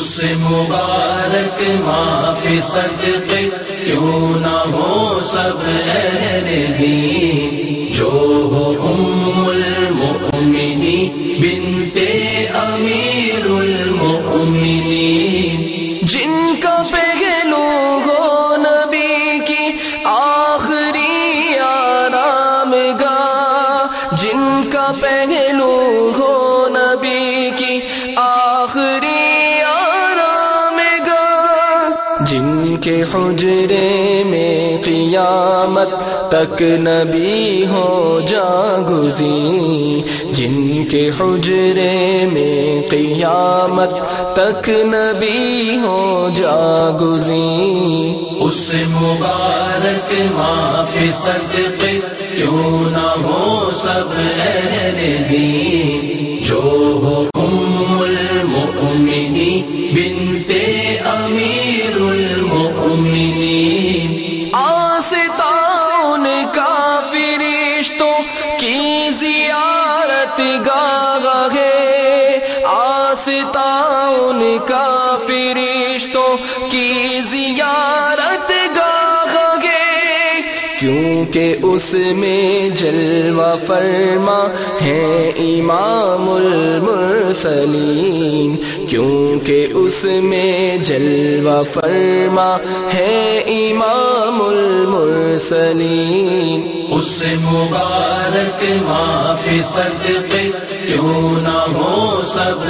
اس مبارک ماں پہ صدقے کیوں نہ ہو سب اہل دین؟ جو ہو ام المؤمنی بنتے امیر المؤمنین۔ جن کا پہلو ہو نبی کی آخری آرام گاہ۔ جن کا پہلو ہو نبی کی آخری جن کے حجرے میں قیامت تک نبی ہو جاگزی جن کے حجرے میں قیامت تک نبی ہو جاگزی اس مبارک ماں پہ صدقے کیوں نہ ہو سب اہل دین جو ہو گاہ ہے آستان کا فرشتوں کی زیاد کیونکہ اس میں جلوہ فرما ہے امام المرسلین، کیونکہ اس میں جلوہ فرما ہے امام المرسلین۔ اس مبارک ماں پہ صدقے کیوں نہ ہو سب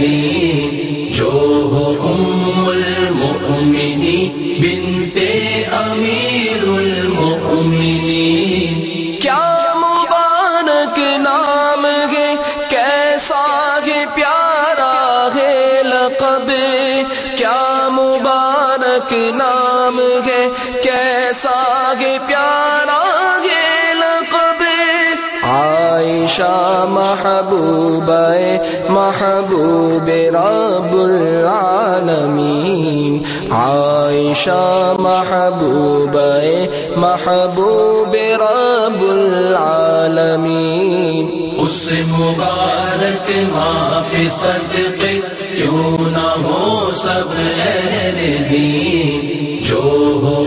دین، جو ہو ام نام ہے کیسا گے پیار عائشہ محبوب محبوب رب العالمین۔ عائشہ محبوب محبوب رب العالمین۔ اس مبارک ماں پہ صدقے کیوں نہ ہو سب اہل دین۔ جو ہو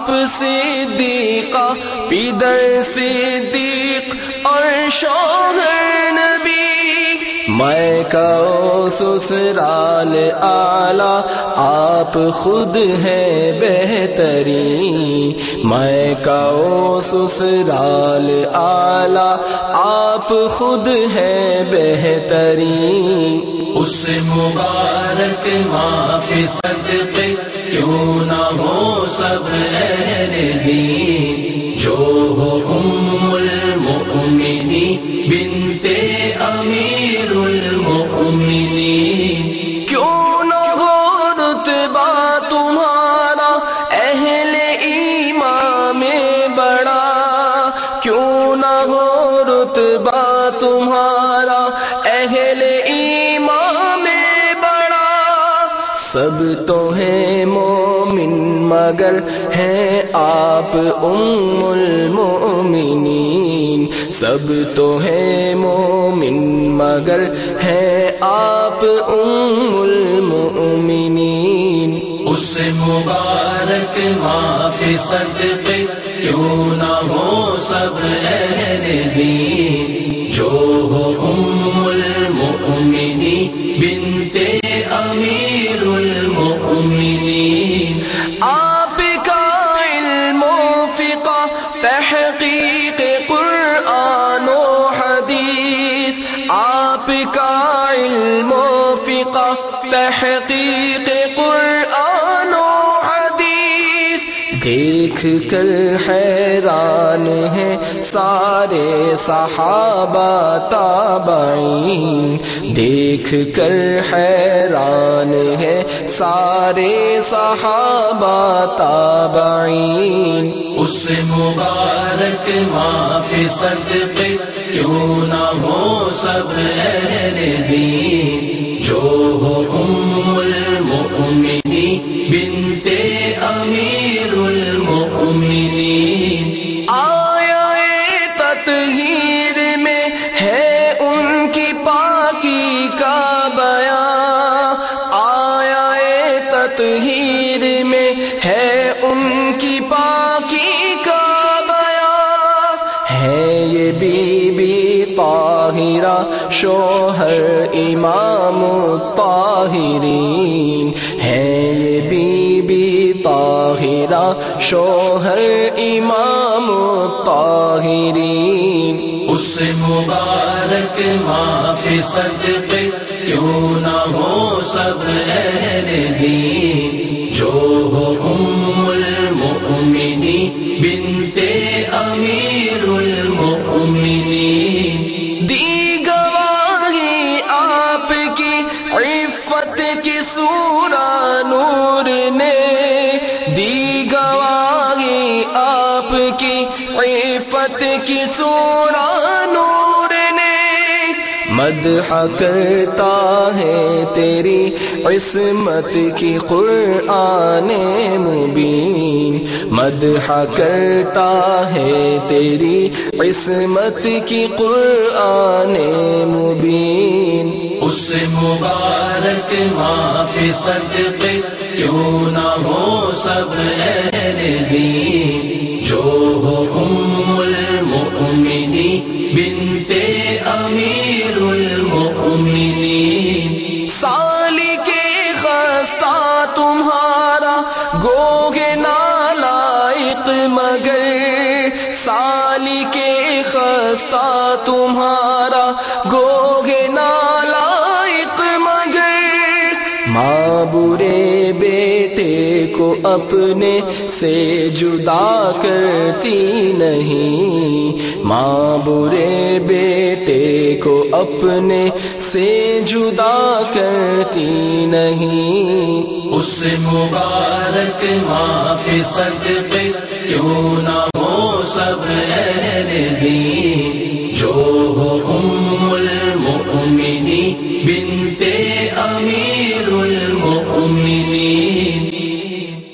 آپ صدیقہ پیدر صدیق اور شوہر نبی۔ میں کہو سسرال آلہ آپ خود ہیں بہترین۔ میں کہو سسرال آلہ آپ خود ہیں بہترین۔ اس مبارک ماں پہ صدقے کیوں نہ ہو سب دین جو ہو تو ہیں مومن مگر ہیں آپ ام المؤمنین۔ سب تو ہیں مومن مگر ہیں آپ ام المؤمنین۔ اس مبارک ماں پہ صدقے کیوں نہ ہو سب اہل دین۔ جو ہو ام المؤمنی بنتے امیر۔ و تحقیق قرآن و حدیث دیکھ کر حیران ہے سارے صحابہ تابعین. دیکھ کر حیران ہے سارے صحابہ تابعین. اس مبارک ماں پہ صدقے کیوں نہ ہو سب اہل پاکی کا طاہرہ شوہر امام الطاہرین ہے یہ بی بی طاہرہ، شوہر امام الطاہرین اس مبارک ماں پہ صدقے کیوں نہ ہو سب اہل دین؟ جو ہو کی سورہ نور نے مدح کرتا ہے تیری عصمت کی قرآن مبین۔ مدح کرتا ہے تیری عصمت کی قرآن مبین۔ اس مبارک ماں پہ صدقے کیوں نہ ہو سب اہل دین۔ جو ہو سالی کے خستہ تمہارا گوگے نالائق مگر ماں برے بیٹے کو اپنے سے جدا کرتی نہیں۔ ماں برے بیٹے کو اپنے سے جدا کرتی نہیں۔ اس مبارک ماں پہ صدقے کیوں نہ ہو سب دین جو ہو